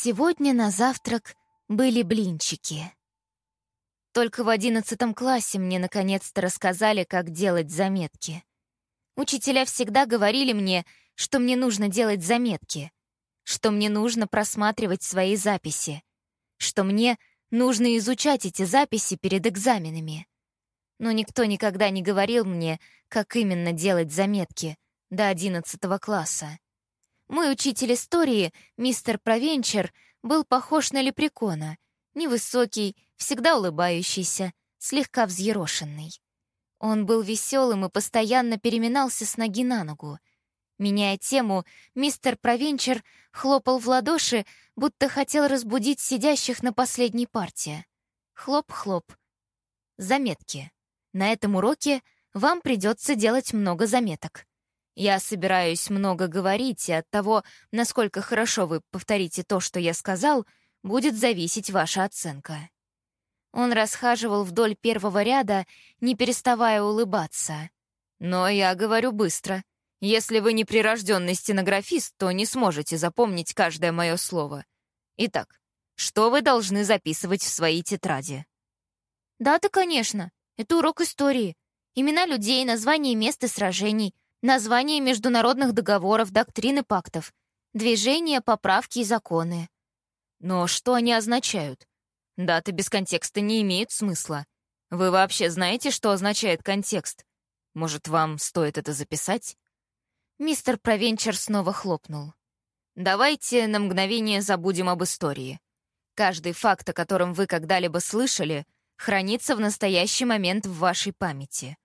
Сегодня на завтрак были блинчики. Только в одиннадцатом классе мне наконец-то рассказали, как делать заметки. Учителя всегда говорили мне, что мне нужно делать заметки, что мне нужно просматривать свои записи, что мне нужно изучать эти записи перед экзаменами. Но никто никогда не говорил мне, как именно делать заметки до одиннадцатого класса. Мой учитель истории, мистер Провенчер, был похож на лепрекона. Невысокий, всегда улыбающийся, слегка взъерошенный. Он был веселым и постоянно переминался с ноги на ногу. Меняя тему, мистер Провенчер хлопал в ладоши, будто хотел разбудить сидящих на последней партии. Хлоп-хлоп. Заметки. На этом уроке вам придется делать много заметок. Я собираюсь много говорить, и от того, насколько хорошо вы повторите то, что я сказал, будет зависеть ваша оценка». Он расхаживал вдоль первого ряда, не переставая улыбаться. «Но я говорю быстро. Если вы не прирожденный стенографист, то не сможете запомнить каждое мое слово. Итак, что вы должны записывать в своей тетради?» «Да-то, конечно. Это урок истории. Имена людей, названия мест и сражений — названия международных договоров, доктрины пактов, движения, поправки и законы. Но что они означают? Даты без контекста не имеют смысла. Вы вообще знаете, что означает контекст? Может, вам стоит это записать? Мистер Провенчер снова хлопнул. Давайте на мгновение забудем об истории. Каждый факт, о котором вы когда-либо слышали, хранится в настоящий момент в вашей памяти.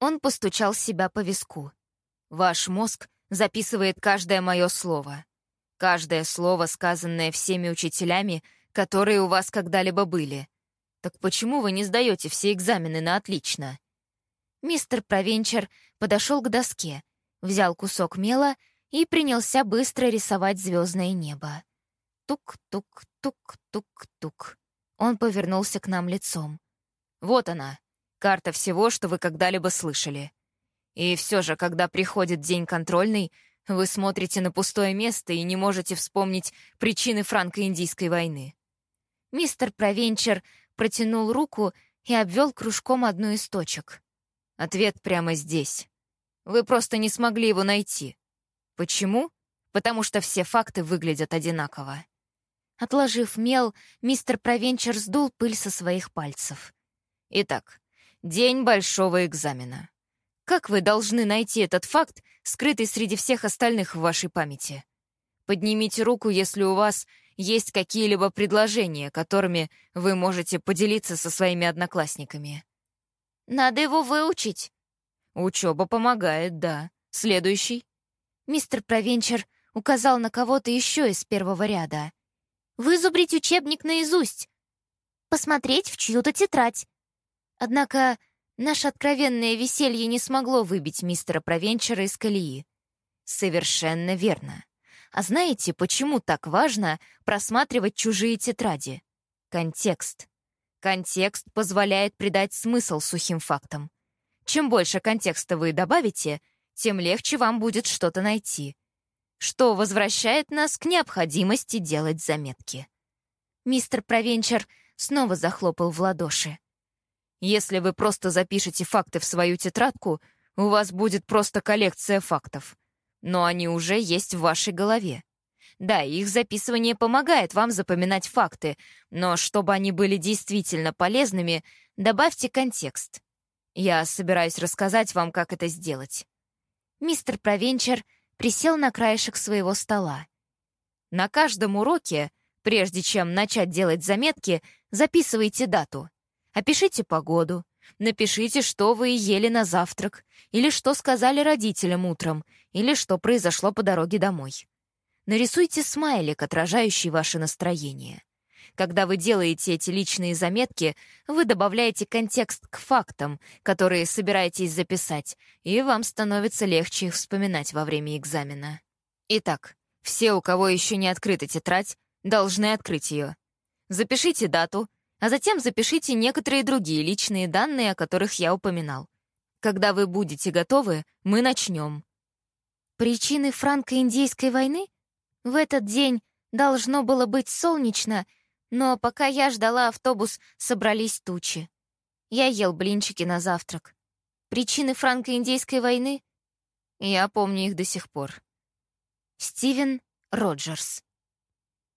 Он постучал себя по виску. Ваш мозг записывает каждое мое слово. Каждое слово, сказанное всеми учителями, которые у вас когда-либо были. Так почему вы не сдаете все экзамены на отлично? Мистер Провенчер подошел к доске, взял кусок мела и принялся быстро рисовать звездное небо. Тук-тук-тук-тук-тук. Он повернулся к нам лицом. Вот она, карта всего, что вы когда-либо слышали. И все же, когда приходит день контрольный, вы смотрите на пустое место и не можете вспомнить причины франко-индийской войны. Мистер Провенчер протянул руку и обвел кружком одну из точек. Ответ прямо здесь. Вы просто не смогли его найти. Почему? Потому что все факты выглядят одинаково. Отложив мел, мистер Провенчер сдул пыль со своих пальцев. Итак, день большого экзамена. Как вы должны найти этот факт, скрытый среди всех остальных в вашей памяти? Поднимите руку, если у вас есть какие-либо предложения, которыми вы можете поделиться со своими одноклассниками. Надо его выучить. Учеба помогает, да. Следующий. Мистер Провенчер указал на кого-то еще из первого ряда. Вызубрить учебник наизусть. Посмотреть в чью-то тетрадь. Однако Наше откровенное веселье не смогло выбить мистера Провенчера из колеи. Совершенно верно. А знаете, почему так важно просматривать чужие тетради? Контекст. Контекст позволяет придать смысл сухим фактам. Чем больше контекста вы добавите, тем легче вам будет что-то найти. Что возвращает нас к необходимости делать заметки. Мистер Провенчер снова захлопал в ладоши. Если вы просто запишете факты в свою тетрадку, у вас будет просто коллекция фактов. Но они уже есть в вашей голове. Да, их записывание помогает вам запоминать факты, но чтобы они были действительно полезными, добавьте контекст. Я собираюсь рассказать вам, как это сделать. Мистер Провенчер присел на краешек своего стола. На каждом уроке, прежде чем начать делать заметки, записывайте дату — Опишите погоду, напишите, что вы ели на завтрак, или что сказали родителям утром, или что произошло по дороге домой. Нарисуйте смайлик, отражающий ваше настроение. Когда вы делаете эти личные заметки, вы добавляете контекст к фактам, которые собираетесь записать, и вам становится легче их вспоминать во время экзамена. Итак, все, у кого еще не открыта тетрадь, должны открыть ее. Запишите дату, а затем запишите некоторые другие личные данные, о которых я упоминал. Когда вы будете готовы, мы начнем. Причины франко-индийской войны? В этот день Должно было быть солнечно, но пока я ждала автобус, собрались тучи. Я ел блинчики на завтрак. Причины франко-индейской войны? Я помню их до сих пор. Стивен Роджерс